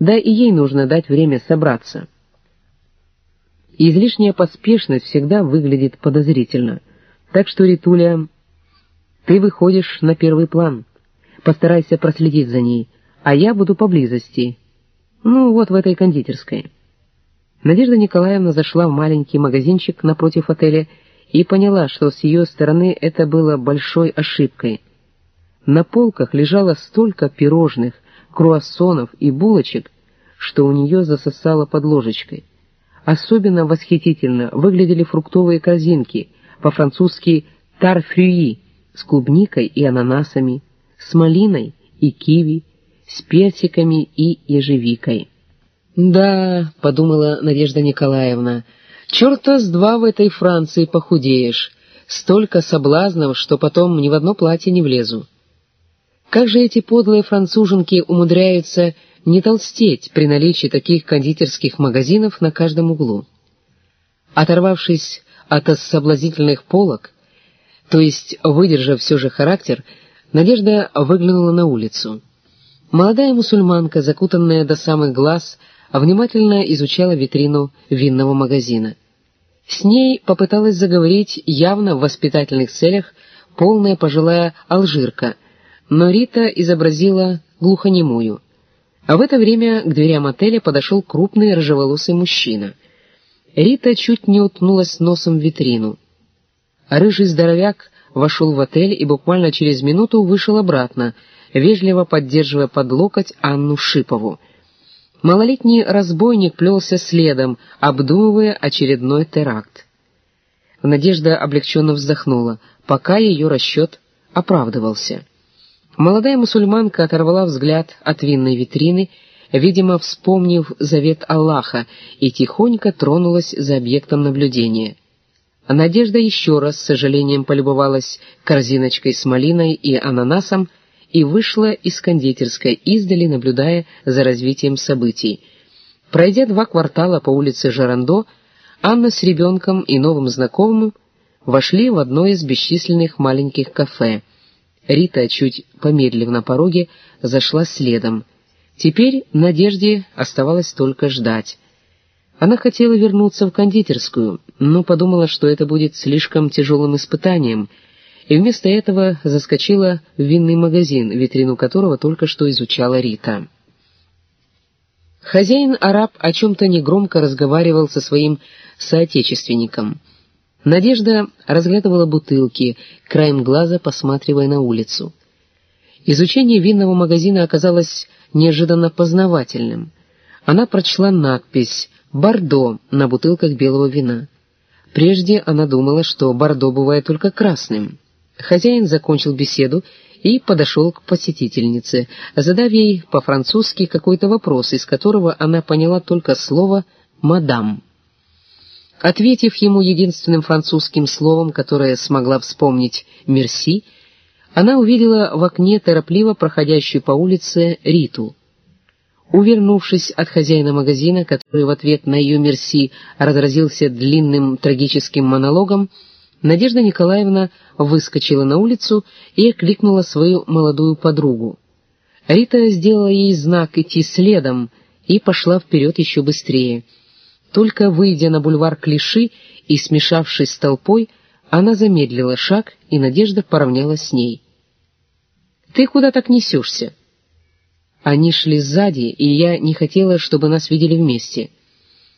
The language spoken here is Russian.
Да и ей нужно дать время собраться. Излишняя поспешность всегда выглядит подозрительно. Так что, Ритуля, ты выходишь на первый план. Постарайся проследить за ней, а я буду поблизости. Ну, вот в этой кондитерской. Надежда Николаевна зашла в маленький магазинчик напротив отеля и поняла, что с ее стороны это было большой ошибкой. На полках лежало столько пирожных, круассонов и булочек, что у нее засосало под ложечкой. Особенно восхитительно выглядели фруктовые корзинки, по-французски «тарфрюи», с клубникой и ананасами, с малиной и киви, с персиками и ежевикой. «Да», — подумала Надежда Николаевна, — «черта с два в этой Франции похудеешь, столько соблазнов, что потом ни в одно платье не влезу». Как же эти подлые француженки умудряются не толстеть при наличии таких кондитерских магазинов на каждом углу? Оторвавшись от соблазнительных полок, то есть выдержав все же характер, Надежда выглянула на улицу. Молодая мусульманка, закутанная до самых глаз, внимательно изучала витрину винного магазина. С ней попыталась заговорить явно в воспитательных целях полная пожилая алжирка, но Рита изобразила глухонемую. А в это время к дверям отеля подошел крупный рыжеволосый мужчина. Рита чуть не утнулась носом в витрину. Рыжий здоровяк вошел в отель и буквально через минуту вышел обратно, вежливо поддерживая под локоть Анну Шипову. Малолетний разбойник плелся следом, обдумывая очередной теракт. Надежда облегченно вздохнула, пока ее расчет оправдывался. Молодая мусульманка оторвала взгляд от винной витрины, видимо, вспомнив завет Аллаха, и тихонько тронулась за объектом наблюдения. Надежда еще раз с сожалением полюбовалась корзиночкой с малиной и ананасом, и вышла из кондитерской, издали наблюдая за развитием событий. Пройдя два квартала по улице Жарандо, Анна с ребенком и новым знакомым вошли в одно из бесчисленных маленьких кафе. Рита, чуть помедлив на пороге, зашла следом. Теперь Надежде оставалось только ждать. Она хотела вернуться в кондитерскую, но подумала, что это будет слишком тяжелым испытанием — и вместо этого заскочила в винный магазин, витрину которого только что изучала Рита. Хозяин-араб о чем-то негромко разговаривал со своим соотечественником. Надежда разглядывала бутылки, краем глаза посматривая на улицу. Изучение винного магазина оказалось неожиданно познавательным. Она прочла надпись «Бордо» на бутылках белого вина. Прежде она думала, что бордо бывает только красным. Хозяин закончил беседу и подошел к посетительнице, задав ей по-французски какой-то вопрос, из которого она поняла только слово «мадам». Ответив ему единственным французским словом, которое смогла вспомнить «мерси», она увидела в окне торопливо проходящую по улице Риту. Увернувшись от хозяина магазина, который в ответ на ее «мерси» разразился длинным трагическим монологом, Надежда Николаевна выскочила на улицу и окликнула свою молодую подругу. Рита сделала ей знак идти следом и пошла вперед еще быстрее. Только выйдя на бульвар Клиши и смешавшись с толпой, она замедлила шаг, и Надежда поравнялась с ней. «Ты куда так несешься?» Они шли сзади, и я не хотела, чтобы нас видели вместе —